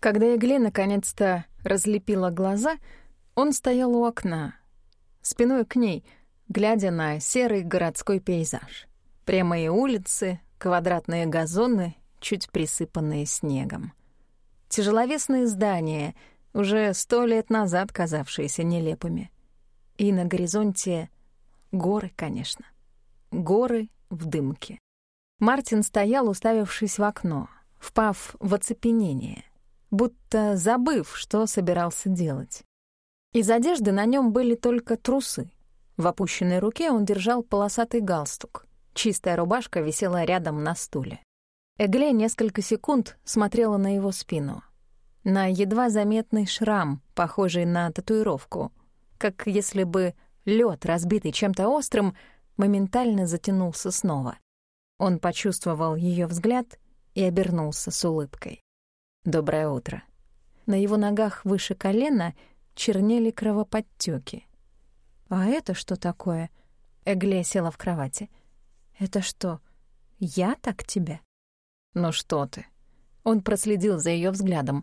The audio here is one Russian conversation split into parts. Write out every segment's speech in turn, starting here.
Когда Эгле наконец-то разлепила глаза, он стоял у окна, спиной к ней, глядя на серый городской пейзаж. Прямые улицы, квадратные газоны, чуть присыпанные снегом. Тяжеловесные здания, уже сто лет назад казавшиеся нелепыми. И на горизонте горы, конечно. Горы в дымке. Мартин стоял, уставившись в окно, впав в оцепенение будто забыв, что собирался делать. Из одежды на нем были только трусы. В опущенной руке он держал полосатый галстук. Чистая рубашка висела рядом на стуле. Эгле несколько секунд смотрела на его спину. На едва заметный шрам, похожий на татуировку. Как если бы лед, разбитый чем-то острым, моментально затянулся снова. Он почувствовал ее взгляд и обернулся с улыбкой. «Доброе утро». На его ногах выше колена чернели кровоподтёки. «А это что такое?» Эгле села в кровати. «Это что, я так тебя?» «Ну что ты?» Он проследил за ее взглядом.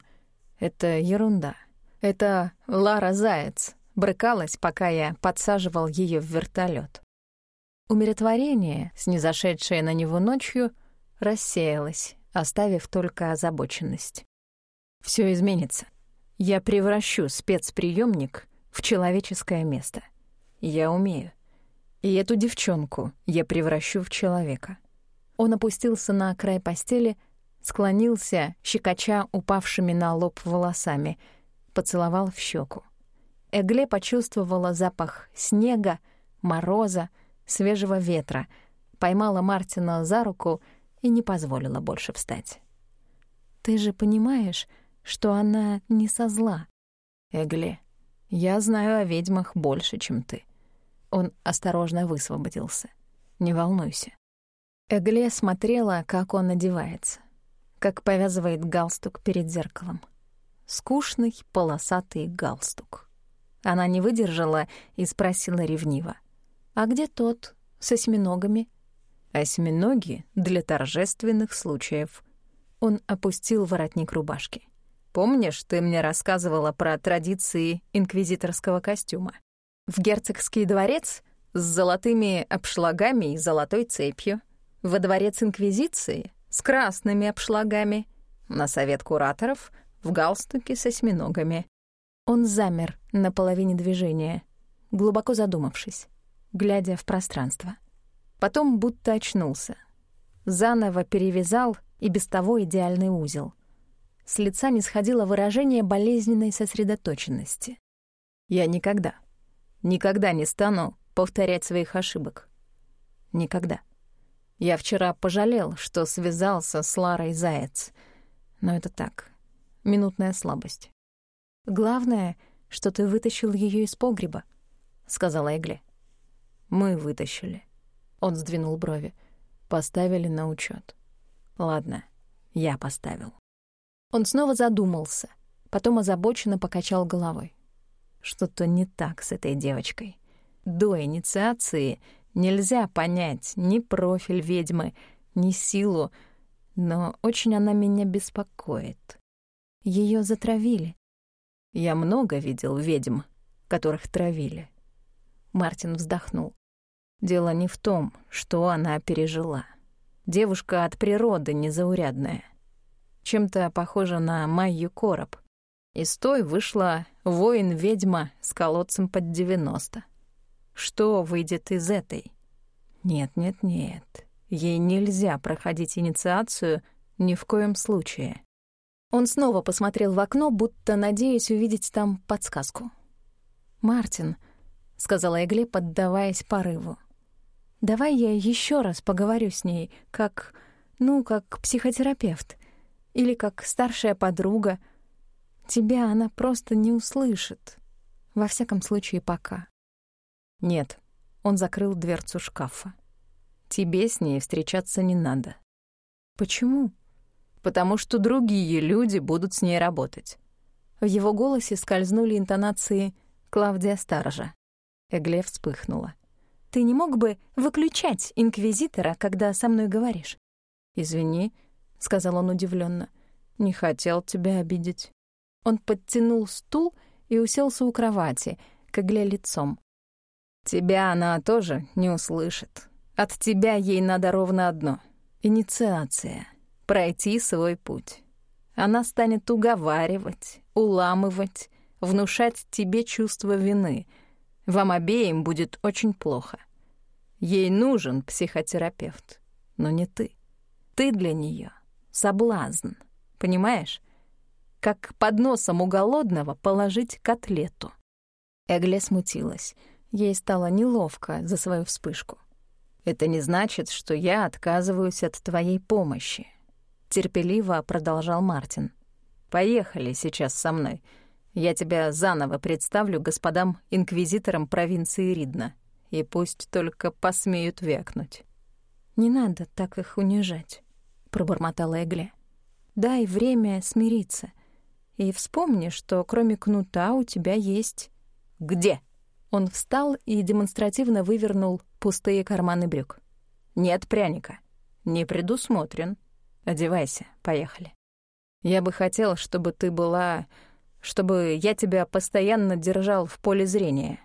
«Это ерунда. Это Лара Заяц. Брыкалась, пока я подсаживал ее в вертолет. Умиротворение, снизошедшее на него ночью, рассеялось, оставив только озабоченность. Все изменится. Я превращу спецприемник в человеческое место. Я умею. И эту девчонку я превращу в человека. Он опустился на край постели, склонился, щекоча упавшими на лоб волосами, поцеловал в щеку. Эгле почувствовала запах снега, мороза, свежего ветра, поймала Мартина за руку и не позволила больше встать. «Ты же понимаешь», что она не со зла. «Эгле, я знаю о ведьмах больше, чем ты». Он осторожно высвободился. «Не волнуйся». Эгле смотрела, как он одевается, как повязывает галстук перед зеркалом. Скучный полосатый галстук. Она не выдержала и спросила ревниво. «А где тот с осьминогами?» «Осьминоги для торжественных случаев». Он опустил воротник рубашки. Помнишь, ты мне рассказывала про традиции инквизиторского костюма? В герцогский дворец с золотыми обшлагами и золотой цепью, во дворец инквизиции с красными обшлагами, на совет кураторов в галстуке с осьминогами. Он замер на половине движения, глубоко задумавшись, глядя в пространство. Потом будто очнулся. Заново перевязал и без того идеальный узел — с лица не сходило выражение болезненной сосредоточенности. «Я никогда, никогда не стану повторять своих ошибок. Никогда. Я вчера пожалел, что связался с Ларой Заяц. Но это так, минутная слабость. Главное, что ты вытащил ее из погреба», — сказала Эгле. «Мы вытащили». Он сдвинул брови. «Поставили на учет. «Ладно, я поставил». Он снова задумался, потом озабоченно покачал головой. Что-то не так с этой девочкой. До инициации нельзя понять ни профиль ведьмы, ни силу, но очень она меня беспокоит. Ее затравили. Я много видел ведьм, которых травили. Мартин вздохнул. Дело не в том, что она пережила. Девушка от природы незаурядная — чем-то похожа на Майю Короб. Из той вышла воин-ведьма с колодцем под 90. Что выйдет из этой? Нет, нет, нет. Ей нельзя проходить инициацию ни в коем случае. Он снова посмотрел в окно, будто надеясь увидеть там подсказку. «Мартин», — сказала Эгле, поддаваясь порыву, — «давай я еще раз поговорю с ней, как, ну, как психотерапевт или как старшая подруга. Тебя она просто не услышит. Во всяком случае, пока. Нет, он закрыл дверцу шкафа. Тебе с ней встречаться не надо. Почему? Потому что другие люди будут с ней работать. В его голосе скользнули интонации Клавдия Старжа. Эгле вспыхнула. «Ты не мог бы выключать инквизитора, когда со мной говоришь?» «Извини, — сказал он удивленно. «Не хотел тебя обидеть». Он подтянул стул и уселся у кровати, к игле лицом. «Тебя она тоже не услышит. От тебя ей надо ровно одно — инициация, пройти свой путь. Она станет уговаривать, уламывать, внушать тебе чувство вины. Вам обеим будет очень плохо. Ей нужен психотерапевт, но не ты. Ты для нее соблазн, понимаешь? Как под носом у голодного положить котлету. Эгле смутилась. Ей стало неловко за свою вспышку. «Это не значит, что я отказываюсь от твоей помощи», — терпеливо продолжал Мартин. «Поехали сейчас со мной. Я тебя заново представлю господам инквизиторам провинции Ридна, и пусть только посмеют вякнуть». «Не надо так их унижать», пробормотала Эгли. «Дай время смириться. И вспомни, что кроме кнута у тебя есть...» «Где?» Он встал и демонстративно вывернул пустые карманы брюк. «Нет пряника. Не предусмотрен. Одевайся, поехали. Я бы хотел, чтобы ты была... чтобы я тебя постоянно держал в поле зрения.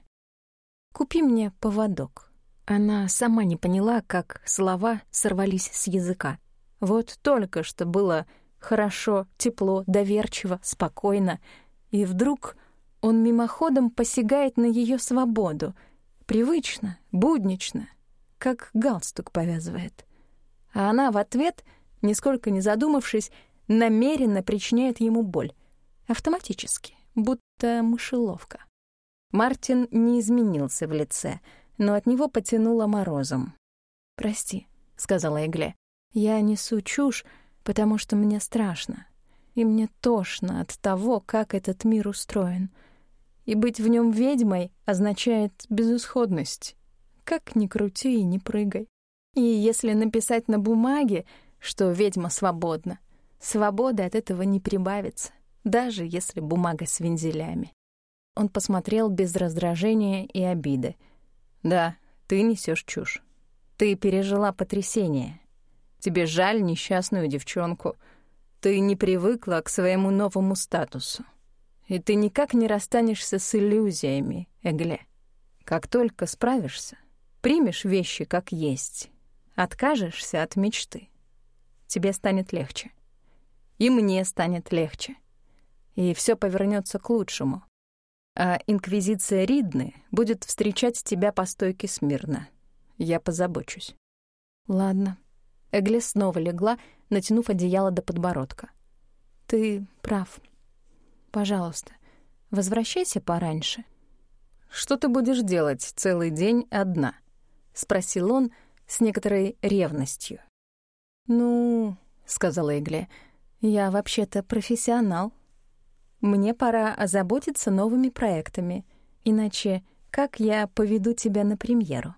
Купи мне поводок». Она сама не поняла, как слова сорвались с языка. Вот только что было хорошо, тепло, доверчиво, спокойно. И вдруг он мимоходом посягает на ее свободу. Привычно, буднично, как галстук повязывает. А она в ответ, нисколько не задумавшись, намеренно причиняет ему боль. Автоматически, будто мышеловка. Мартин не изменился в лице, но от него потянуло морозом. «Прости», — сказала Эгле. Я несу чушь, потому что мне страшно. И мне тошно от того, как этот мир устроен. И быть в нем ведьмой означает безысходность. Как ни крути и ни прыгай. И если написать на бумаге, что ведьма свободна, свободы от этого не прибавится, даже если бумага с вензелями. Он посмотрел без раздражения и обиды. «Да, ты несешь чушь. Ты пережила потрясение, Тебе жаль несчастную девчонку. Ты не привыкла к своему новому статусу. И ты никак не расстанешься с иллюзиями, Эгле. Как только справишься, примешь вещи как есть, откажешься от мечты. Тебе станет легче. И мне станет легче. И все повернется к лучшему. А Инквизиция Ридны будет встречать тебя по стойке смирно. Я позабочусь. Ладно. Эгле снова легла, натянув одеяло до подбородка. «Ты прав. Пожалуйста, возвращайся пораньше». «Что ты будешь делать целый день одна?» — спросил он с некоторой ревностью. «Ну...» — сказала Эгле, «Я вообще-то профессионал. Мне пора озаботиться новыми проектами, иначе как я поведу тебя на премьеру?»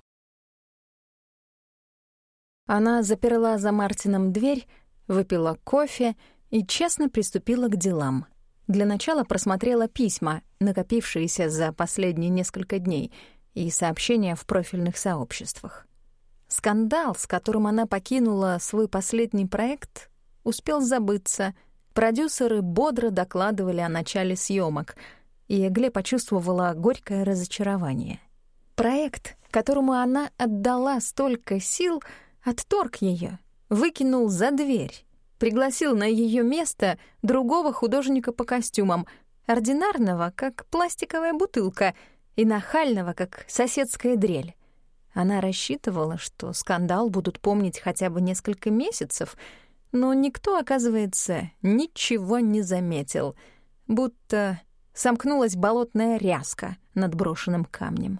Она заперла за Мартином дверь, выпила кофе и честно приступила к делам. Для начала просмотрела письма, накопившиеся за последние несколько дней, и сообщения в профильных сообществах. Скандал, с которым она покинула свой последний проект, успел забыться. Продюсеры бодро докладывали о начале съемок, и Эгле почувствовала горькое разочарование. Проект, которому она отдала столько сил — отторг ее, выкинул за дверь, пригласил на ее место другого художника по костюмам, ординарного, как пластиковая бутылка, и нахального, как соседская дрель. Она рассчитывала, что скандал будут помнить хотя бы несколько месяцев, но никто, оказывается, ничего не заметил, будто сомкнулась болотная ряска над брошенным камнем.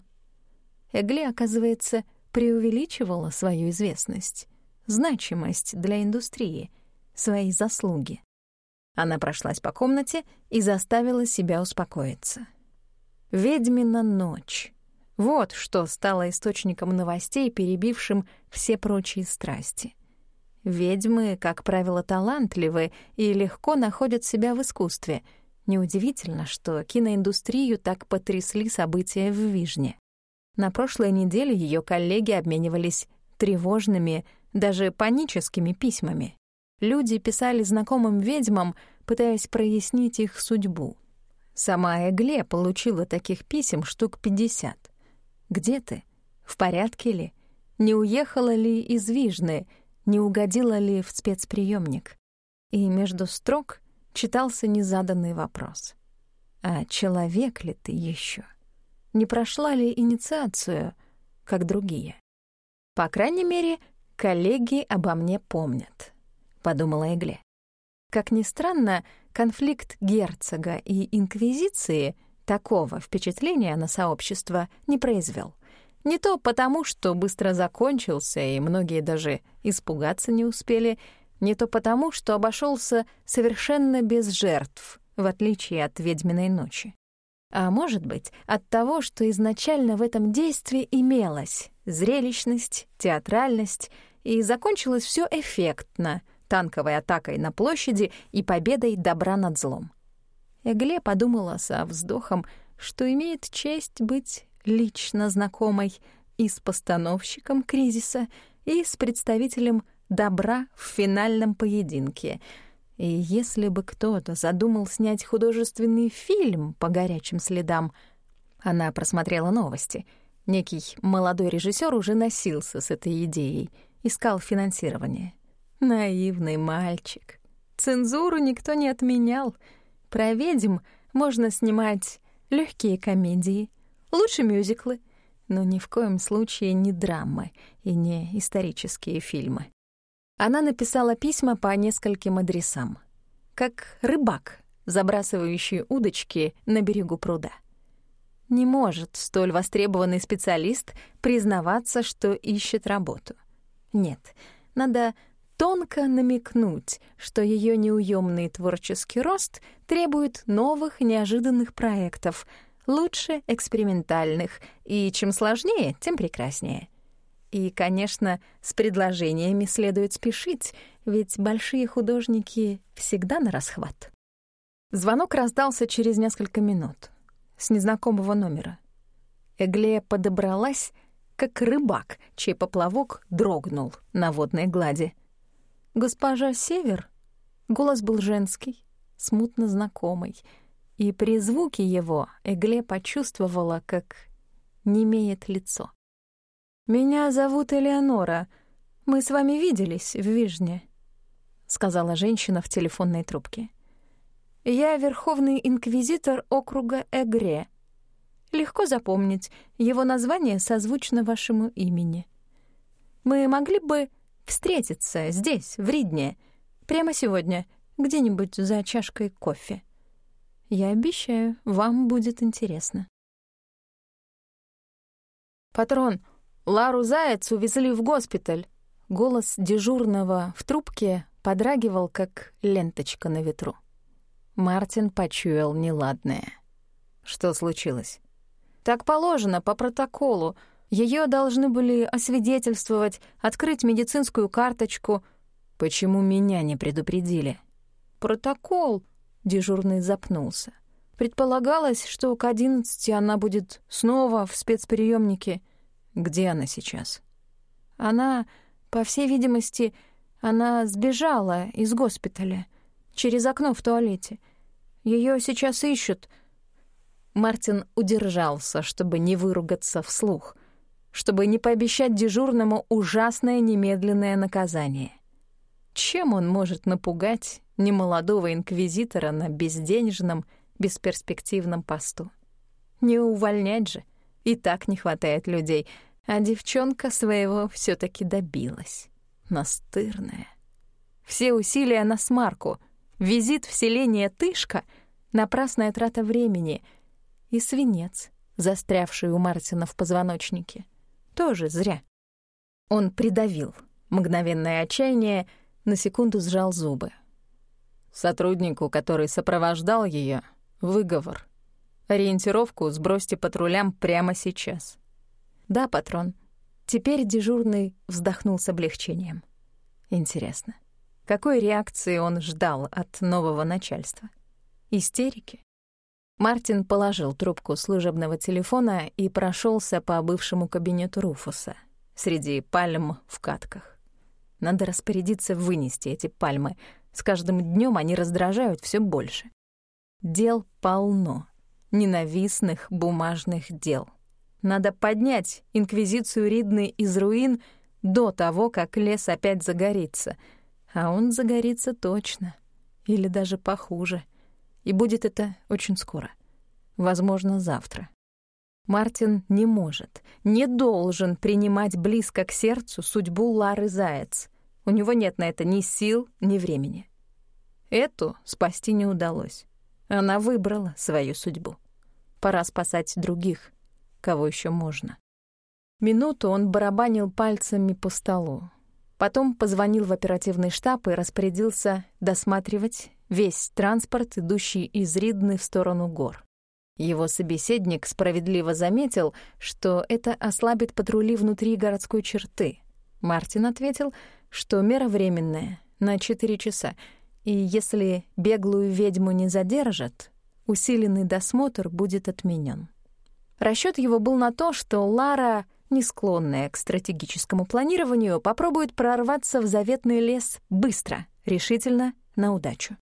Эгли, оказывается, преувеличивала свою известность, значимость для индустрии, свои заслуги. Она прошлась по комнате и заставила себя успокоиться. «Ведьмина ночь». Вот что стало источником новостей, перебившим все прочие страсти. Ведьмы, как правило, талантливы и легко находят себя в искусстве. Неудивительно, что киноиндустрию так потрясли события в Вижне. На прошлой неделе ее коллеги обменивались тревожными, даже паническими письмами. Люди писали знакомым ведьмам, пытаясь прояснить их судьбу. Сама Эгле получила таких писем штук 50. «Где ты? В порядке ли? Не уехала ли из Вижны? Не угодила ли в спецприемник? И между строк читался незаданный вопрос. «А человек ли ты еще? не прошла ли инициацию, как другие. По крайней мере, коллеги обо мне помнят, подумала Эгле. Как ни странно, конфликт герцога и инквизиции такого впечатления на сообщество не произвел. Не то потому, что быстро закончился, и многие даже испугаться не успели, не то потому, что обошелся совершенно без жертв, в отличие от «Ведьминой ночи». А может быть, от того, что изначально в этом действии имелось зрелищность, театральность, и закончилось все эффектно, танковой атакой на площади и победой добра над злом. Эгле подумала со вздохом, что имеет честь быть лично знакомой и с постановщиком кризиса, и с представителем добра в финальном поединке — и если бы кто-то задумал снять художественный фильм по горячим следам, она просмотрела новости. Некий молодой режиссер уже носился с этой идеей, искал финансирование. Наивный мальчик. Цензуру никто не отменял. Про ведьм можно снимать легкие комедии, лучше мюзиклы, но ни в коем случае не драмы и не исторические фильмы. Она написала письма по нескольким адресам, как рыбак, забрасывающий удочки на берегу пруда. Не может столь востребованный специалист признаваться, что ищет работу. Нет, надо тонко намекнуть, что ее неуемный творческий рост требует новых неожиданных проектов, лучше экспериментальных, и чем сложнее, тем прекраснее. И, конечно, с предложениями следует спешить, ведь большие художники всегда на расхват. Звонок раздался через несколько минут с незнакомого номера. Эглея подобралась, как рыбак, чей поплавок дрогнул на водной глади. «Госпожа Север?» Голос был женский, смутно знакомый, и при звуке его Эгле почувствовала, как немеет лицо. «Меня зовут Элеонора. Мы с вами виделись в Вижне», — сказала женщина в телефонной трубке. «Я верховный инквизитор округа Эгре. Легко запомнить, его название созвучно вашему имени. Мы могли бы встретиться здесь, в Ридне, прямо сегодня, где-нибудь за чашкой кофе. Я обещаю, вам будет интересно». «Патрон, «Лару Заяц увезли в госпиталь!» Голос дежурного в трубке подрагивал, как ленточка на ветру. Мартин почуял неладное. «Что случилось?» «Так положено, по протоколу. Ее должны были освидетельствовать, открыть медицинскую карточку». «Почему меня не предупредили?» «Протокол», — дежурный запнулся. Предполагалось, что к одиннадцати она будет снова в спецприемнике. Где она сейчас? Она, по всей видимости, она сбежала из госпиталя через окно в туалете. Ее сейчас ищут. Мартин удержался, чтобы не выругаться вслух, чтобы не пообещать дежурному ужасное немедленное наказание. Чем он может напугать немолодого инквизитора на безденежном, бесперспективном посту? Не увольнять же и так не хватает людей, а девчонка своего все таки добилась. Настырная. Все усилия на смарку. Визит в селение Тышка — напрасная трата времени. И свинец, застрявший у Мартина в позвоночнике. Тоже зря. Он придавил. Мгновенное отчаяние на секунду сжал зубы. Сотруднику, который сопровождал ее, выговор — Ориентировку сбросьте патрулям прямо сейчас. Да, патрон. Теперь дежурный вздохнул с облегчением. Интересно, какой реакции он ждал от нового начальства? Истерики? Мартин положил трубку служебного телефона и прошелся по бывшему кабинету Руфуса среди пальм в катках. Надо распорядиться вынести эти пальмы. С каждым днем они раздражают все больше. Дел полно ненавистных бумажных дел. Надо поднять инквизицию Ридны из руин до того, как лес опять загорится. А он загорится точно. Или даже похуже. И будет это очень скоро. Возможно, завтра. Мартин не может, не должен принимать близко к сердцу судьбу Лары Заяц. У него нет на это ни сил, ни времени. Эту спасти не удалось. Она выбрала свою судьбу. Пора спасать других, кого еще можно. Минуту он барабанил пальцами по столу. Потом позвонил в оперативный штаб и распорядился досматривать весь транспорт, идущий из Ридны в сторону гор. Его собеседник справедливо заметил, что это ослабит патрули внутри городской черты. Мартин ответил, что мера временная, на 4 часа, и если беглую ведьму не задержат, усиленный досмотр будет отменен. Расчет его был на то, что Лара, не склонная к стратегическому планированию, попробует прорваться в заветный лес быстро, решительно, на удачу.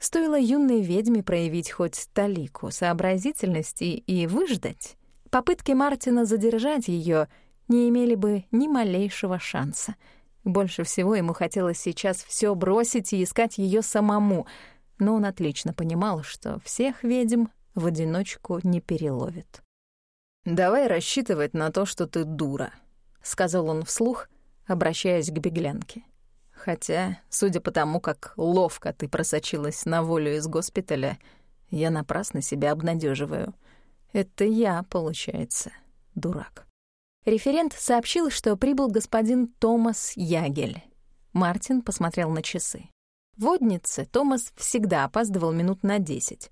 Стоило юной ведьме проявить хоть талику сообразительности и выждать, попытки Мартина задержать ее не имели бы ни малейшего шанса. Больше всего ему хотелось сейчас все бросить и искать ее самому — но он отлично понимал, что всех ведьм в одиночку не переловит. «Давай рассчитывать на то, что ты дура», — сказал он вслух, обращаясь к беглянке. «Хотя, судя по тому, как ловко ты просочилась на волю из госпиталя, я напрасно себя обнадеживаю. Это я, получается, дурак». Референт сообщил, что прибыл господин Томас Ягель. Мартин посмотрел на часы. Воднице Томас всегда опаздывал минут на десять.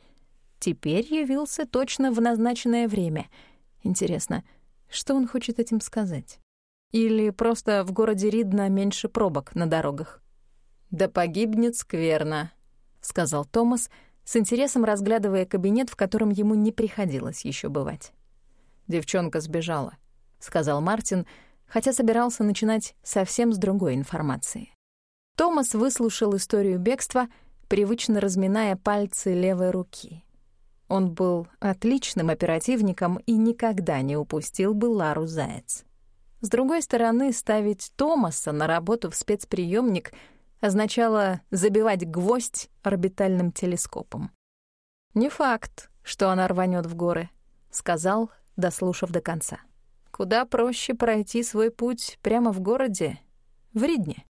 Теперь явился точно в назначенное время. Интересно, что он хочет этим сказать? Или просто в городе Ридна меньше пробок на дорогах? «Да погибнет скверно», — сказал Томас, с интересом разглядывая кабинет, в котором ему не приходилось еще бывать. «Девчонка сбежала», — сказал Мартин, хотя собирался начинать совсем с другой информации. Томас выслушал историю бегства, привычно разминая пальцы левой руки. Он был отличным оперативником и никогда не упустил бы Лару Заяц. С другой стороны, ставить Томаса на работу в спецприемник означало забивать гвоздь орбитальным телескопом. «Не факт, что она рванет в горы», — сказал, дослушав до конца. «Куда проще пройти свой путь прямо в городе, в Ридне».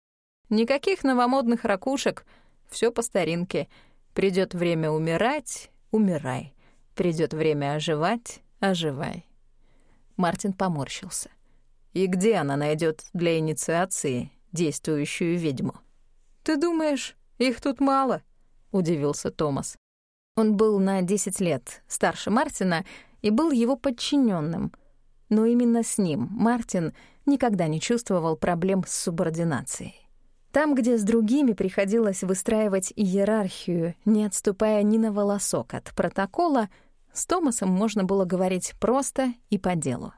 Никаких новомодных ракушек, все по старинке. Придет время умирать — умирай. Придет время оживать — оживай. Мартин поморщился. И где она найдет для инициации действующую ведьму? «Ты думаешь, их тут мало?» — удивился Томас. Он был на 10 лет старше Мартина и был его подчиненным. Но именно с ним Мартин никогда не чувствовал проблем с субординацией. Там, где с другими приходилось выстраивать иерархию, не отступая ни на волосок от протокола, с Томасом можно было говорить просто и по делу.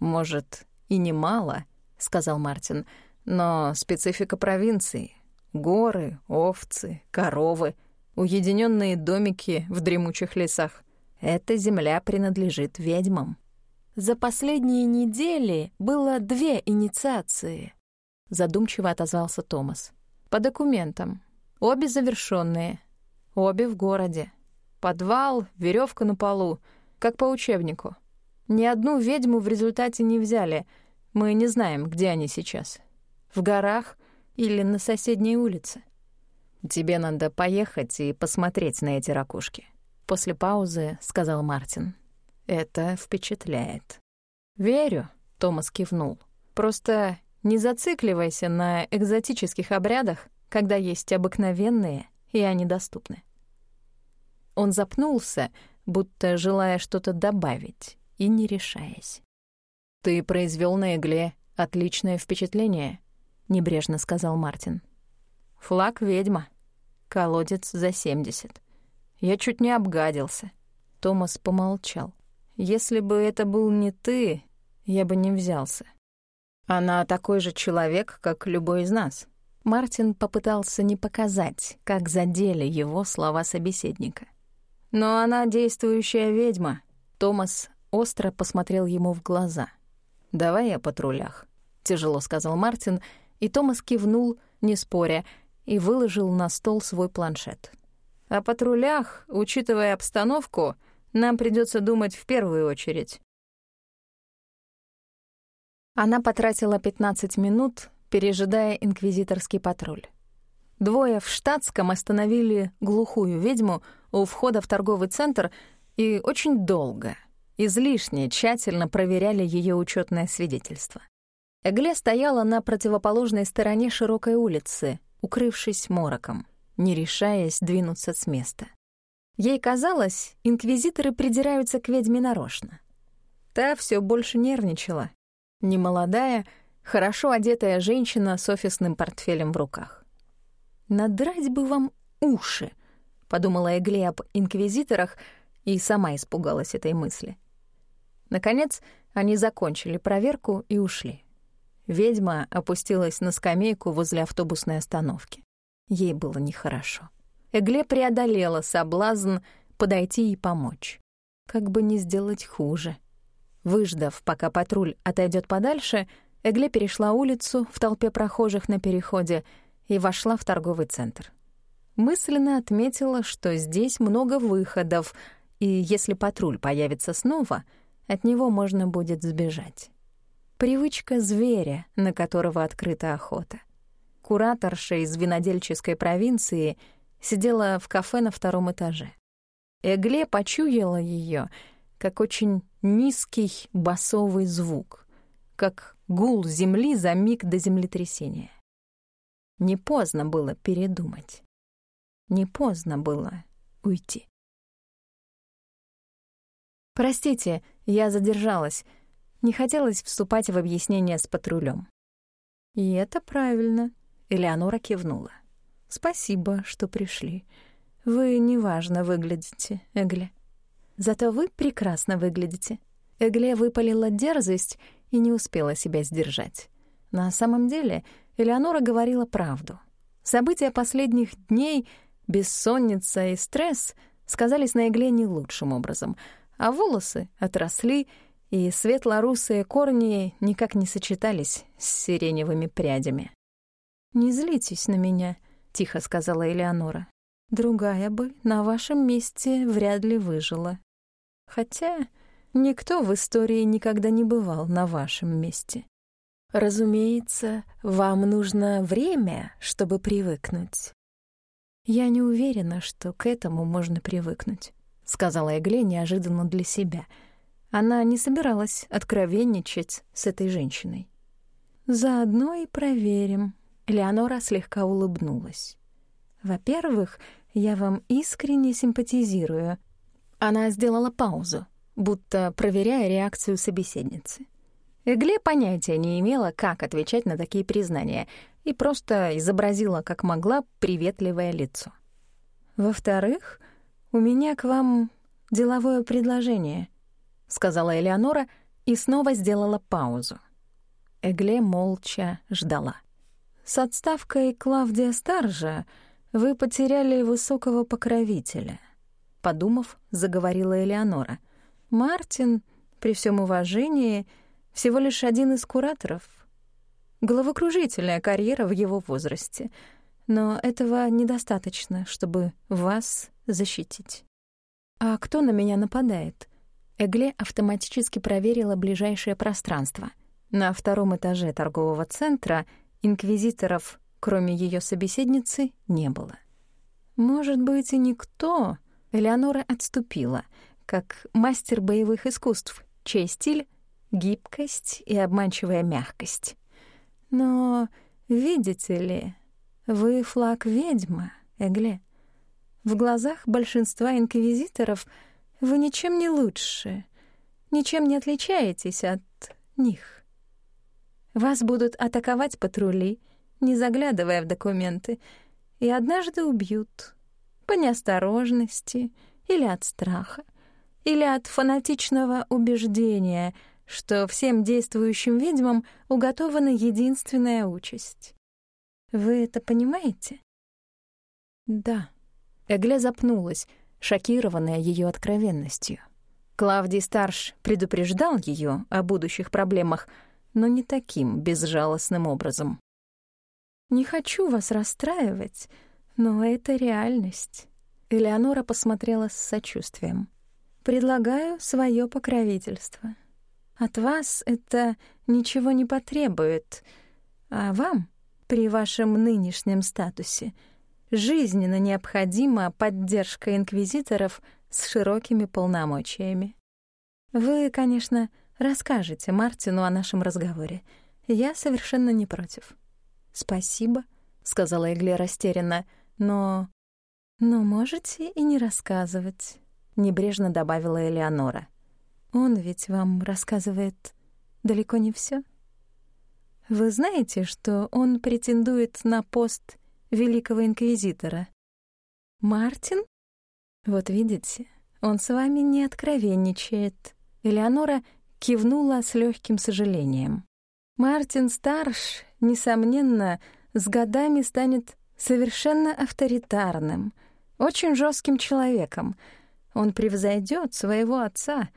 «Может, и немало», — сказал Мартин, — «но специфика провинции. Горы, овцы, коровы, уединенные домики в дремучих лесах. Эта земля принадлежит ведьмам». За последние недели было две инициации — задумчиво отозвался Томас. По документам. Обе завершенные. Обе в городе. Подвал, веревка на полу, как по учебнику. Ни одну ведьму в результате не взяли. Мы не знаем, где они сейчас. В горах или на соседней улице. Тебе надо поехать и посмотреть на эти ракушки. После паузы сказал Мартин. Это впечатляет. Верю, Томас кивнул. Просто не зацикливайся на экзотических обрядах, когда есть обыкновенные, и они доступны. Он запнулся, будто желая что-то добавить, и не решаясь. «Ты произвел на игле отличное впечатление», — небрежно сказал Мартин. «Флаг ведьма. Колодец за семьдесят. Я чуть не обгадился». Томас помолчал. «Если бы это был не ты, я бы не взялся. Она такой же человек, как любой из нас». Мартин попытался не показать, как задели его слова собеседника. «Но она действующая ведьма», — Томас остро посмотрел ему в глаза. «Давай я патрулях», — тяжело сказал Мартин, и Томас кивнул, не споря, и выложил на стол свой планшет. «О патрулях, учитывая обстановку, нам придется думать в первую очередь. Она потратила 15 минут, пережидая инквизиторский патруль. Двое в штатском остановили глухую ведьму у входа в торговый центр и очень долго, излишне тщательно проверяли ее учетное свидетельство. Эгле стояла на противоположной стороне широкой улицы, укрывшись мороком, не решаясь двинуться с места. Ей казалось, инквизиторы придираются к ведьме нарочно. Та все больше нервничала, Немолодая, хорошо одетая женщина с офисным портфелем в руках. «Надрать бы вам уши!» — подумала Эгле об инквизиторах и сама испугалась этой мысли. Наконец, они закончили проверку и ушли. Ведьма опустилась на скамейку возле автобусной остановки. Ей было нехорошо. Эгле преодолела соблазн подойти и помочь. Как бы не сделать хуже — Выждав, пока патруль отойдет подальше, Эгле перешла улицу в толпе прохожих на переходе и вошла в торговый центр. Мысленно отметила, что здесь много выходов, и если патруль появится снова, от него можно будет сбежать. Привычка зверя, на которого открыта охота. Кураторша из винодельческой провинции сидела в кафе на втором этаже. Эгле почуяла ее как очень низкий басовый звук, как гул земли за миг до землетрясения. Не поздно было передумать. Не поздно было уйти. «Простите, я задержалась. Не хотелось вступать в объяснение с патрулем». «И это правильно», — Элеонора кивнула. «Спасибо, что пришли. Вы неважно выглядите, Эгля». Зато вы прекрасно выглядите. Эгле выпалила дерзость и не успела себя сдержать. На самом деле Элеонора говорила правду. События последних дней, бессонница и стресс сказались на Эгле не лучшим образом, а волосы отросли, и светло-русые корни никак не сочетались с сиреневыми прядями. «Не злитесь на меня», — тихо сказала Элеонора. «Другая бы на вашем месте вряд ли выжила». Хотя никто в истории никогда не бывал на вашем месте. Разумеется, вам нужно время, чтобы привыкнуть. Я не уверена, что к этому можно привыкнуть, сказала Эгле неожиданно для себя. Она не собиралась откровенничать с этой женщиной. Заодно и проверим. Леонора слегка улыбнулась. Во-первых, я вам искренне симпатизирую, она сделала паузу, будто проверяя реакцию собеседницы. Эгле понятия не имела, как отвечать на такие признания, и просто изобразила, как могла, приветливое лицо. «Во-вторых, у меня к вам деловое предложение», — сказала Элеонора и снова сделала паузу. Эгле молча ждала. «С отставкой Клавдия Старжа вы потеряли высокого покровителя». — подумав, заговорила Элеонора. «Мартин, при всем уважении, всего лишь один из кураторов. Головокружительная карьера в его возрасте. Но этого недостаточно, чтобы вас защитить». «А кто на меня нападает?» Эгле автоматически проверила ближайшее пространство. На втором этаже торгового центра инквизиторов, кроме ее собеседницы, не было. «Может быть, и никто», Элеонора отступила, как мастер боевых искусств, чей стиль — гибкость и обманчивая мягкость. Но, видите ли, вы флаг ведьма, Эгле. В глазах большинства инквизиторов вы ничем не лучше, ничем не отличаетесь от них. Вас будут атаковать патрули, не заглядывая в документы, и однажды убьют — по неосторожности или от страха, или от фанатичного убеждения, что всем действующим ведьмам уготована единственная участь. Вы это понимаете? Да. Эгле запнулась, шокированная ее откровенностью. Клавдий Старш предупреждал ее о будущих проблемах, но не таким безжалостным образом. «Не хочу вас расстраивать», но это реальность. Элеонора посмотрела с сочувствием. «Предлагаю свое покровительство. От вас это ничего не потребует, а вам, при вашем нынешнем статусе, жизненно необходима поддержка инквизиторов с широкими полномочиями. Вы, конечно, расскажете Мартину о нашем разговоре. Я совершенно не против». «Спасибо», — сказала Эгле растерянно, — но... но можете и не рассказывать», — небрежно добавила Элеонора. «Он ведь вам рассказывает далеко не все. Вы знаете, что он претендует на пост великого инквизитора?» «Мартин? Вот видите, он с вами не откровенничает». Элеонора кивнула с легким сожалением. «Мартин Старш, несомненно, с годами станет совершенно авторитарным, очень жестким человеком. Он превзойдет своего отца,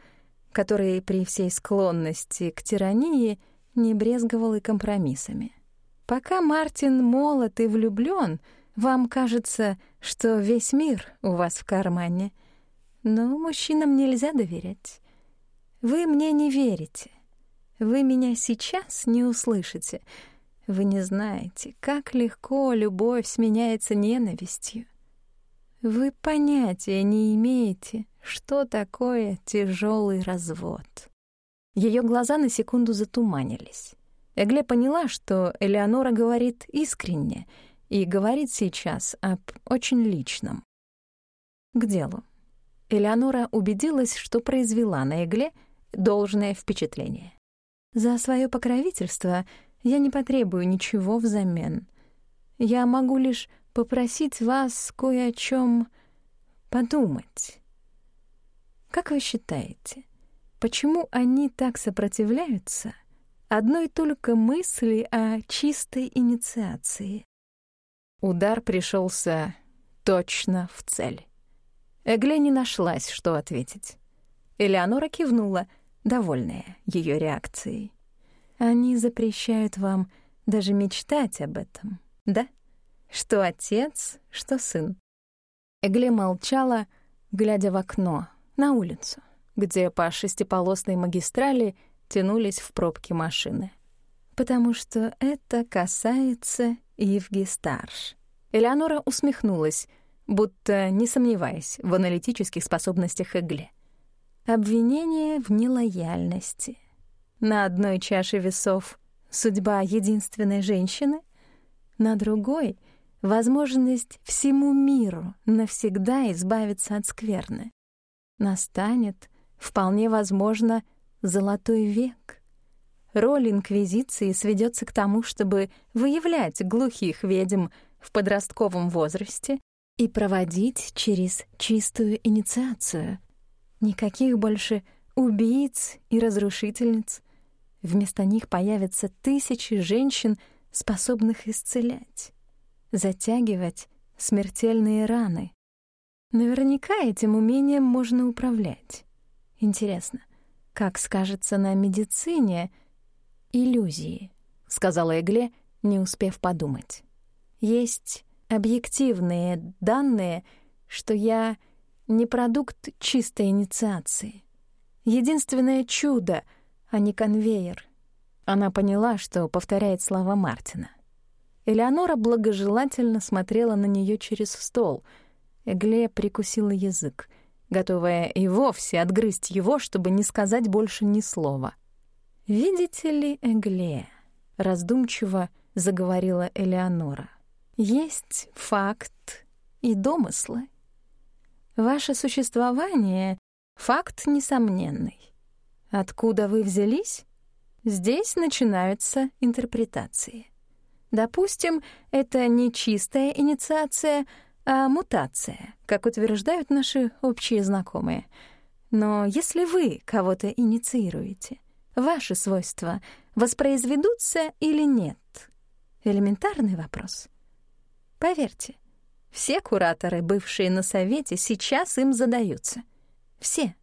который при всей склонности к тирании не брезговал и компромиссами. Пока Мартин молод и влюблен, вам кажется, что весь мир у вас в кармане. Но мужчинам нельзя доверять. Вы мне не верите. Вы меня сейчас не услышите — Вы не знаете, как легко любовь сменяется ненавистью. Вы понятия не имеете, что такое тяжелый развод. Ее глаза на секунду затуманились. Эгле поняла, что Элеонора говорит искренне и говорит сейчас об очень личном. К делу. Элеонора убедилась, что произвела на Эгле должное впечатление. За свое покровительство Я не потребую ничего взамен. Я могу лишь попросить вас кое о чем подумать. Как вы считаете, почему они так сопротивляются одной только мысли о чистой инициации? Удар пришелся точно в цель. Эгле не нашлась, что ответить. Элеонора кивнула, довольная ее реакцией. Они запрещают вам даже мечтать об этом, да? Что отец, что сын. Эгле молчала, глядя в окно, на улицу, где по шестиполосной магистрали тянулись в пробки машины. «Потому что это касается Ивги Старш». Элеонора усмехнулась, будто не сомневаясь в аналитических способностях Эгле. «Обвинение в нелояльности. На одной чаше весов судьба единственной женщины, на другой — возможность всему миру навсегда избавиться от скверны. Настанет, вполне возможно, золотой век. Роль Инквизиции сведется к тому, чтобы выявлять глухих ведьм в подростковом возрасте и проводить через чистую инициацию. Никаких больше убийц и разрушительниц — вместо них появятся тысячи женщин, способных исцелять, затягивать смертельные раны. Наверняка этим умением можно управлять. Интересно, как скажется на медицине иллюзии, сказала Эгле, не успев подумать. Есть объективные данные, что я не продукт чистой инициации. Единственное чудо, а не конвейер. Она поняла, что повторяет слова Мартина. Элеонора благожелательно смотрела на нее через стол. Эгле прикусила язык, готовая и вовсе отгрызть его, чтобы не сказать больше ни слова. «Видите ли, Эгле?» — раздумчиво заговорила Элеонора. «Есть факт и домыслы. Ваше существование — факт несомненный. Откуда вы взялись? Здесь начинаются интерпретации. Допустим, это не чистая инициация, а мутация, как утверждают наши общие знакомые. Но если вы кого-то инициируете, ваши свойства воспроизведутся или нет? Элементарный вопрос. Поверьте, все кураторы, бывшие на совете, сейчас им задаются. Все.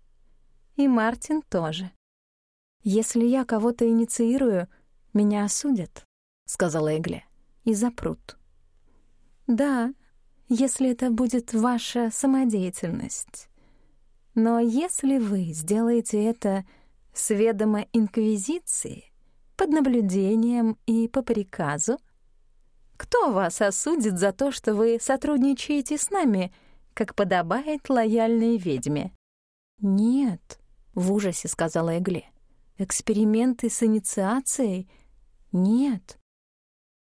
И Мартин тоже. «Если я кого-то инициирую, меня осудят», — сказала Эгле — «и запрут». «Да, если это будет ваша самодеятельность. Но если вы сделаете это сведомо инквизиции, под наблюдением и по приказу, кто вас осудит за то, что вы сотрудничаете с нами, как подобает лояльной ведьме?» «Нет», — в ужасе сказала Эгле эксперименты с инициацией? Нет.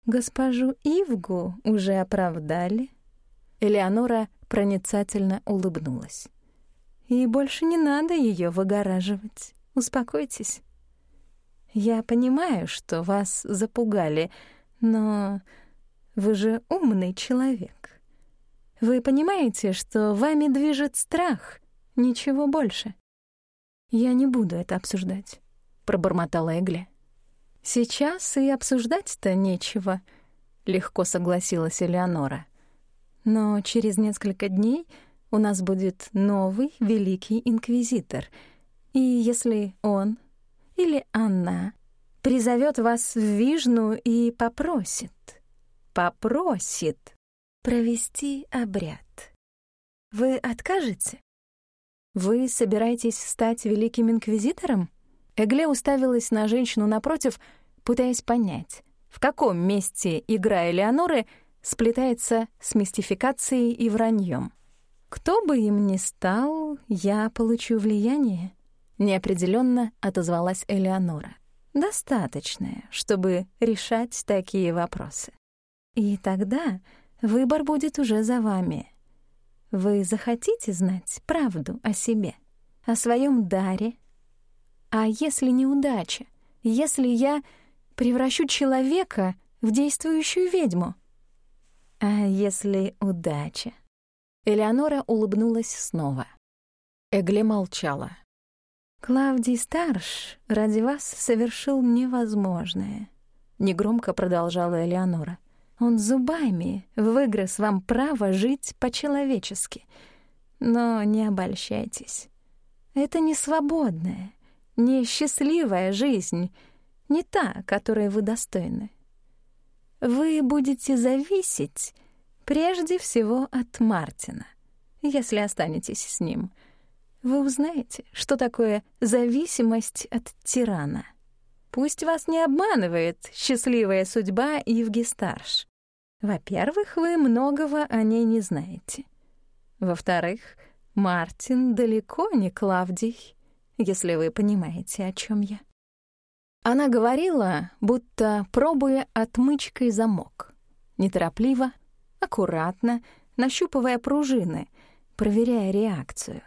Госпожу Ивгу уже оправдали. Элеонора проницательно улыбнулась. И больше не надо ее выгораживать. Успокойтесь. Я понимаю, что вас запугали, но вы же умный человек. Вы понимаете, что вами движет страх, ничего больше. Я не буду это обсуждать пробормотала Эгли. «Сейчас и обсуждать-то нечего», — легко согласилась Элеонора. «Но через несколько дней у нас будет новый великий инквизитор, и если он или она призовет вас в Вижну и попросит, попросит провести обряд, вы откажете? Вы собираетесь стать великим инквизитором?» Эгле уставилась на женщину напротив, пытаясь понять, в каком месте игра Элеоноры сплетается с мистификацией и враньем. «Кто бы им ни стал, я получу влияние», — неопределенно отозвалась Элеонора. «Достаточное, чтобы решать такие вопросы. И тогда выбор будет уже за вами. Вы захотите знать правду о себе, о своем даре, а если неудача? Если я превращу человека в действующую ведьму? А если удача? Элеонора улыбнулась снова. Эгле молчала. «Клавдий Старш ради вас совершил невозможное», — негромко продолжала Элеонора. «Он зубами выгрыз вам право жить по-человечески. Но не обольщайтесь. Это не свободное, несчастливая жизнь не та, которой вы достойны. Вы будете зависеть прежде всего от Мартина, если останетесь с ним. Вы узнаете, что такое зависимость от тирана. Пусть вас не обманывает счастливая судьба Евги Старш. Во-первых, вы многого о ней не знаете. Во-вторых, Мартин далеко не Клавдий если вы понимаете, о чем я. Она говорила, будто пробуя отмычкой замок. Неторопливо, аккуратно, нащупывая пружины, проверяя реакцию.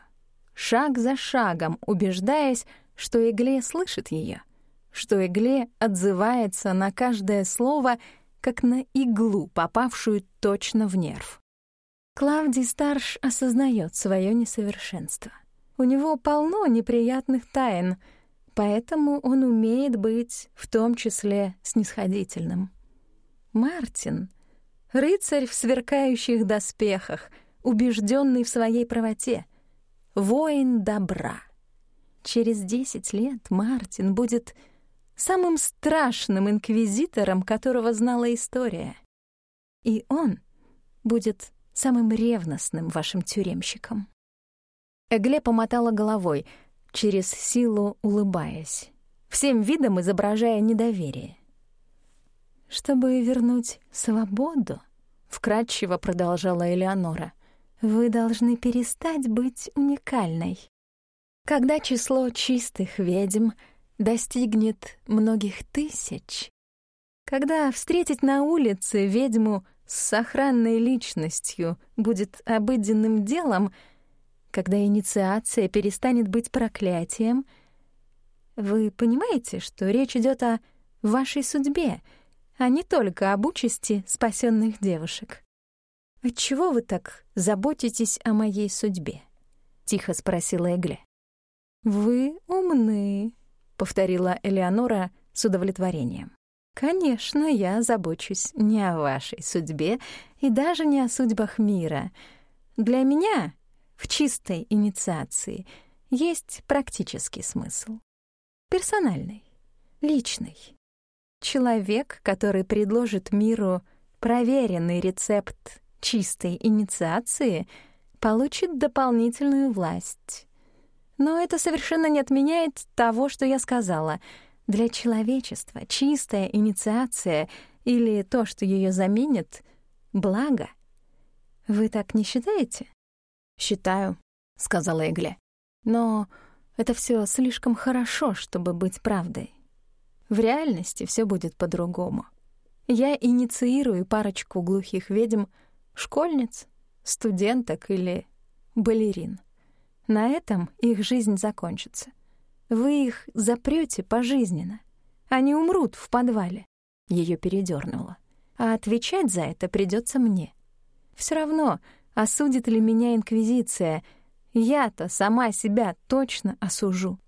Шаг за шагом убеждаясь, что Эгле слышит ее, что Эгле отзывается на каждое слово, как на иглу, попавшую точно в нерв. Клавдий Старш осознает свое несовершенство — у него полно неприятных тайн, поэтому он умеет быть в том числе снисходительным. Мартин — рыцарь в сверкающих доспехах, убежденный в своей правоте, воин добра. Через десять лет Мартин будет самым страшным инквизитором, которого знала история. И он будет самым ревностным вашим тюремщиком. Эгле помотала головой, через силу улыбаясь, всем видом изображая недоверие. «Чтобы вернуть свободу», — вкратчиво продолжала Элеонора, «вы должны перестать быть уникальной. Когда число чистых ведьм достигнет многих тысяч, когда встретить на улице ведьму с сохранной личностью будет обыденным делом — когда инициация перестанет быть проклятием. Вы понимаете, что речь идет о вашей судьбе, а не только об участи спасенных девушек. «Отчего вы так заботитесь о моей судьбе?» — тихо спросила Эгле. «Вы умны», — повторила Элеонора с удовлетворением. «Конечно, я забочусь не о вашей судьбе и даже не о судьбах мира. Для меня в чистой инициации есть практический смысл. Персональный, личный. Человек, который предложит миру проверенный рецепт чистой инициации, получит дополнительную власть. Но это совершенно не отменяет того, что я сказала. Для человечества чистая инициация или то, что ее заменит, благо. Вы так не считаете? считаю», — сказала Эгле, «Но это все слишком хорошо, чтобы быть правдой. В реальности все будет по-другому. Я инициирую парочку глухих ведьм, школьниц, студенток или балерин. На этом их жизнь закончится. Вы их запрете пожизненно. Они умрут в подвале. Ее передернуло. А отвечать за это придется мне. Все равно осудит ли меня Инквизиция. Я-то сама себя точно осужу.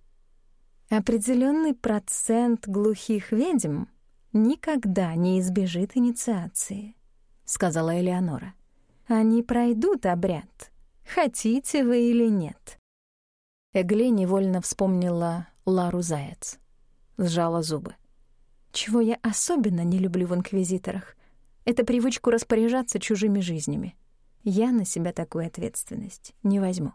Определенный процент глухих ведьм никогда не избежит инициации, — сказала Элеонора. Они пройдут обряд, хотите вы или нет. Эгле невольно вспомнила Лару Заяц. Сжала зубы. Чего я особенно не люблю в инквизиторах — это привычку распоряжаться чужими жизнями. Я на себя такую ответственность не возьму.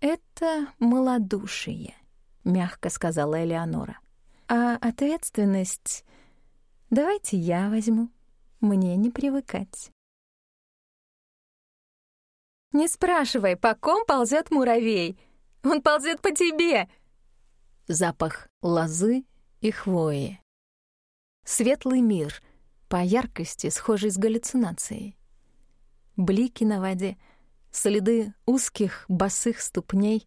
«Это малодушие», — мягко сказала Элеонора. «А ответственность... Давайте я возьму. Мне не привыкать». «Не спрашивай, по ком ползет муравей? Он ползет по тебе!» Запах лозы и хвои. Светлый мир, по яркости схожий с галлюцинацией блики на воде, следы узких босых ступней,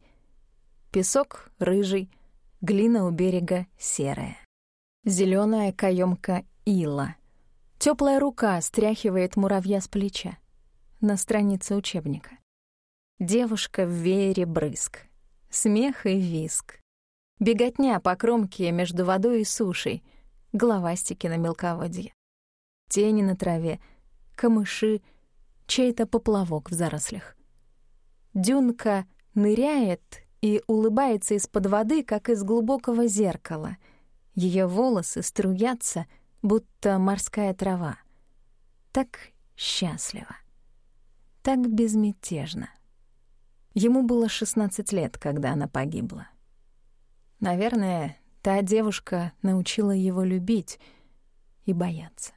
песок рыжий, глина у берега серая. Зелёная каёмка ила. Тёплая рука стряхивает муравья с плеча. На странице учебника. Девушка в веере брызг. Смех и виск. Беготня по кромке между водой и сушей. Головастики на мелководье. Тени на траве. Камыши — чей-то поплавок в зарослях. Дюнка ныряет и улыбается из-под воды, как из глубокого зеркала. Ее волосы струятся, будто морская трава. Так счастливо. Так безмятежно. Ему было 16 лет, когда она погибла. Наверное, та девушка научила его любить и бояться,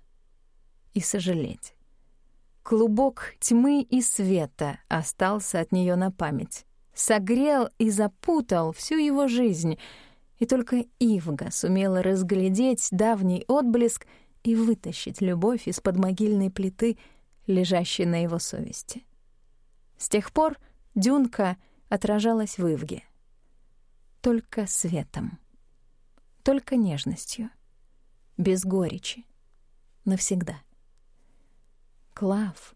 и сожалеть. Клубок тьмы и света остался от нее на память. Согрел и запутал всю его жизнь. И только Ивга сумела разглядеть давний отблеск и вытащить любовь из-под могильной плиты, лежащей на его совести. С тех пор Дюнка отражалась в Ивге. Только светом. Только нежностью. Без горечи. Навсегда. Клав.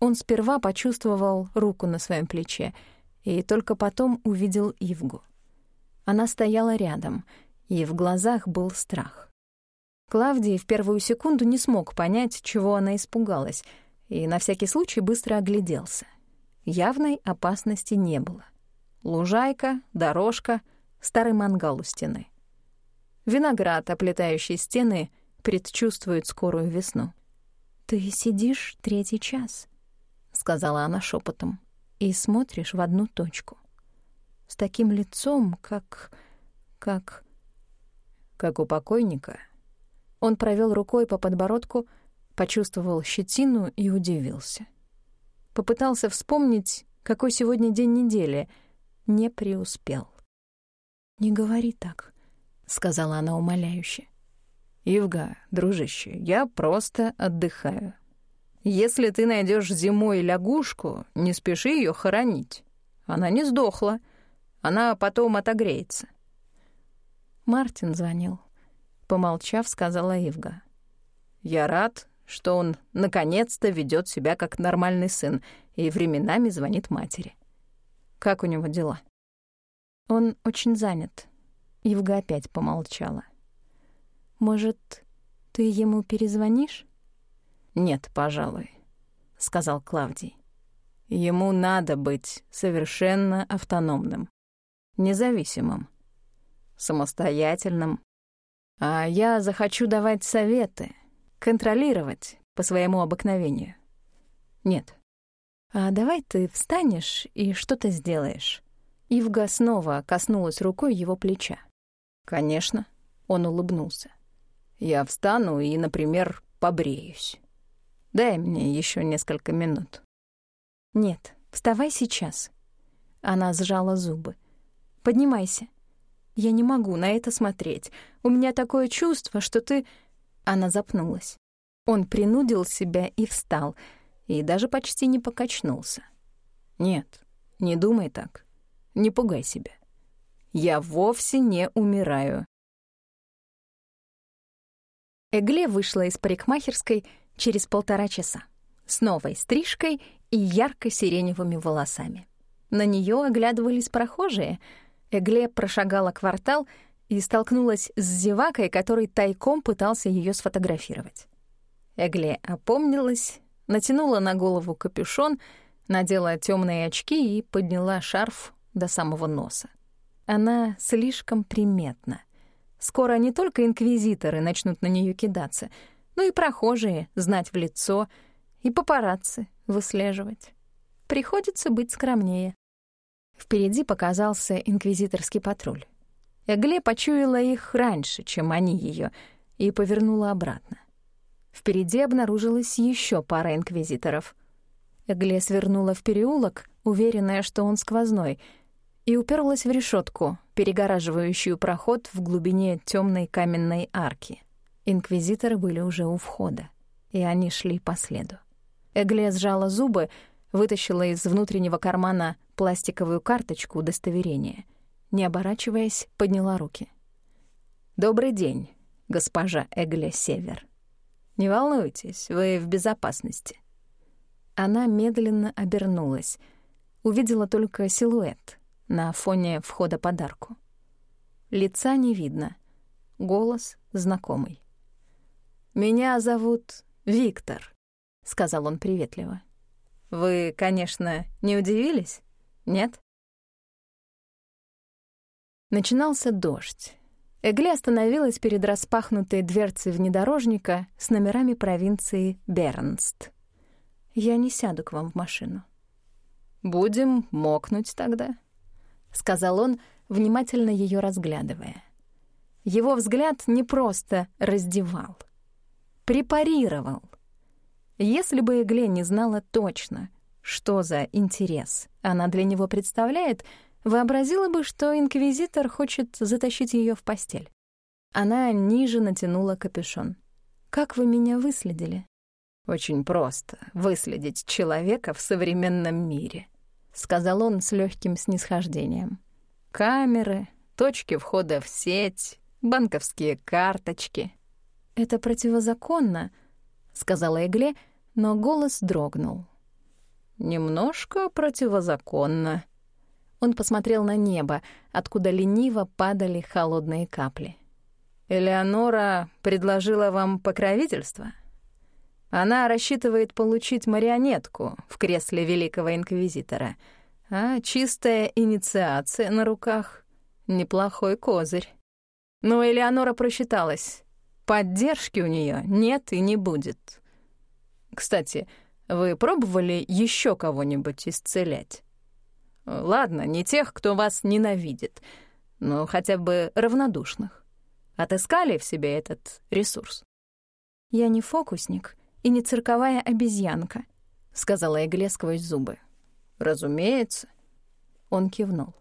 Он сперва почувствовал руку на своем плече и только потом увидел Ивгу. Она стояла рядом, и в глазах был страх. Клавдий в первую секунду не смог понять, чего она испугалась, и на всякий случай быстро огляделся. Явной опасности не было. Лужайка, дорожка, старый мангал у стены. Виноград, оплетающий стены, предчувствует скорую весну. «Ты сидишь третий час», — сказала она шепотом, — «и смотришь в одну точку. С таким лицом, как... как...» «Как у покойника». Он провел рукой по подбородку, почувствовал щетину и удивился. Попытался вспомнить, какой сегодня день недели, не преуспел. «Не говори так», — сказала она умоляюще. Ивга, дружище, я просто отдыхаю. Если ты найдешь зимой лягушку, не спеши ее хоронить. Она не сдохла. Она потом отогреется. Мартин звонил. Помолчав, сказала Ивга. Я рад, что он наконец-то ведет себя как нормальный сын и временами звонит матери. Как у него дела? Он очень занят. Ивга опять помолчала. Может, ты ему перезвонишь? Нет, пожалуй, сказал Клавдий. Ему надо быть совершенно автономным, независимым, самостоятельным. А я захочу давать советы, контролировать по своему обыкновению. Нет. А давай ты встанешь и что-то сделаешь. Ивга снова коснулась рукой его плеча. Конечно, он улыбнулся. Я встану и, например, побреюсь. Дай мне еще несколько минут». «Нет, вставай сейчас». Она сжала зубы. «Поднимайся. Я не могу на это смотреть. У меня такое чувство, что ты...» Она запнулась. Он принудил себя и встал, и даже почти не покачнулся. «Нет, не думай так. Не пугай себя. Я вовсе не умираю. Эгле вышла из парикмахерской через полтора часа с новой стрижкой и ярко-сиреневыми волосами. На нее оглядывались прохожие. Эгле прошагала квартал и столкнулась с зевакой, который тайком пытался ее сфотографировать. Эгле опомнилась, натянула на голову капюшон, надела темные очки и подняла шарф до самого носа. Она слишком приметна — Скоро не только инквизиторы начнут на нее кидаться, но и прохожие знать в лицо, и папарацци выслеживать. Приходится быть скромнее. Впереди показался инквизиторский патруль. Эгле почуяла их раньше, чем они ее, и повернула обратно. Впереди обнаружилась еще пара инквизиторов. Эгле свернула в переулок, уверенная, что он сквозной — и уперлась в решетку, перегораживающую проход в глубине темной каменной арки. Инквизиторы были уже у входа, и они шли по следу. Эгле сжала зубы, вытащила из внутреннего кармана пластиковую карточку удостоверения. Не оборачиваясь, подняла руки. «Добрый день, госпожа Эгле Север. Не волнуйтесь, вы в безопасности». Она медленно обернулась, увидела только силуэт, на фоне входа подарку. Лица не видно, голос знакомый. «Меня зовут Виктор», — сказал он приветливо. «Вы, конечно, не удивились, нет?» Начинался дождь. Эгли остановилась перед распахнутой дверцей внедорожника с номерами провинции Бернст. «Я не сяду к вам в машину». «Будем мокнуть тогда», — сказал он, внимательно ее разглядывая. Его взгляд не просто раздевал, препарировал. Если бы Эгле не знала точно, что за интерес она для него представляет, вообразила бы, что инквизитор хочет затащить ее в постель. Она ниже натянула капюшон. «Как вы меня выследили?» «Очень просто — выследить человека в современном мире», — сказал он с легким снисхождением. «Камеры, точки входа в сеть, банковские карточки». «Это противозаконно», — сказала Эгле, но голос дрогнул. «Немножко противозаконно». Он посмотрел на небо, откуда лениво падали холодные капли. «Элеонора предложила вам покровительство?» Она рассчитывает получить марионетку в кресле великого инквизитора. А чистая инициация на руках — неплохой козырь. Но Элеонора просчиталась. Поддержки у нее нет и не будет. Кстати, вы пробовали еще кого-нибудь исцелять? Ладно, не тех, кто вас ненавидит, но хотя бы равнодушных. Отыскали в себе этот ресурс? Я не фокусник — и не цирковая обезьянка», — сказала Эгле сквозь зубы. «Разумеется». Он кивнул.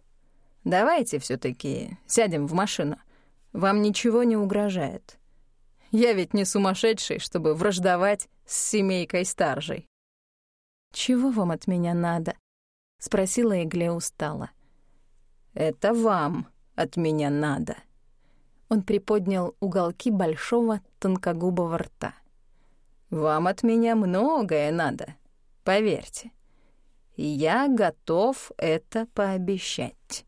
«Давайте все таки сядем в машину. Вам ничего не угрожает. Я ведь не сумасшедший, чтобы враждовать с семейкой старжей». «Чего вам от меня надо?» — спросила Эгле устало. «Это вам от меня надо». Он приподнял уголки большого тонкогубого рта. Вам от меня многое надо, поверьте. Я готов это пообещать».